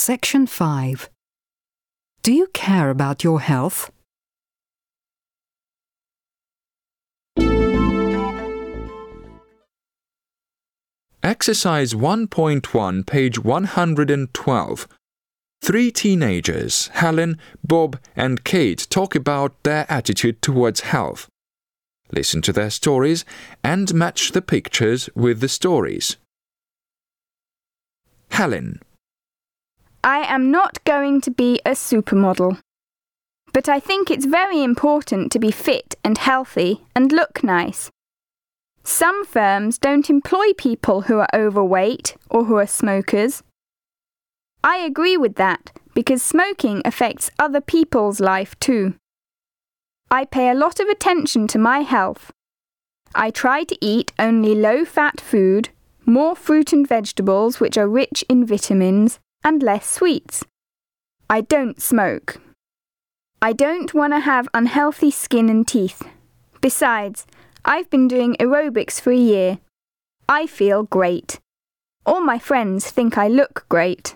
Section 5. Do you care about your health? Exercise 1.1, page 112. Three teenagers, Helen, Bob, and Kate, talk about their attitude towards health. Listen to their stories and match the pictures with the stories. Helen, I am not going to be a supermodel. But I think it's very important to be fit and healthy and look nice. Some firms don't employ people who are overweight or who are smokers. I agree with that because smoking affects other people's life too. I pay a lot of attention to my health. I try to eat only low fat food, more fruit and vegetables which are rich in vitamins, and less sweets. I don't smoke. I don't want to have unhealthy skin and teeth. Besides, I've been doing aerobics for a year. I feel great. All my friends think I look great.